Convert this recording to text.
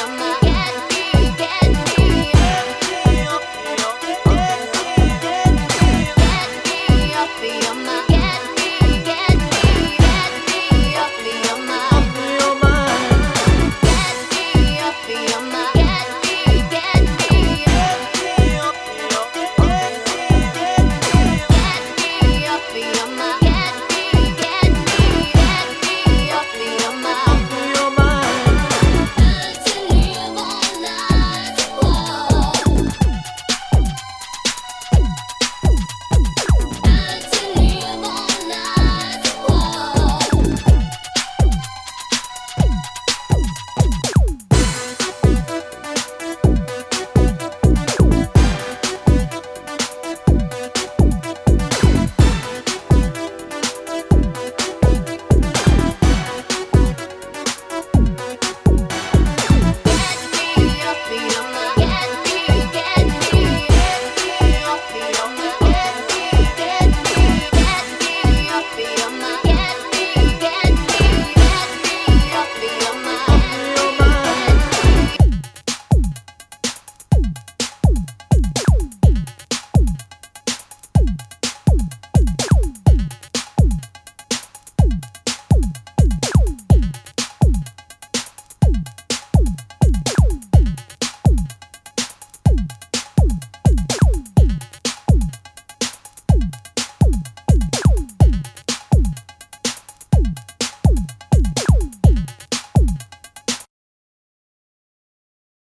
amor.